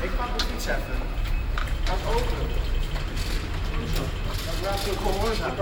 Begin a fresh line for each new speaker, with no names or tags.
Ik pak de fiets even. Gaat open. Dat blijft ook gehoorzaam.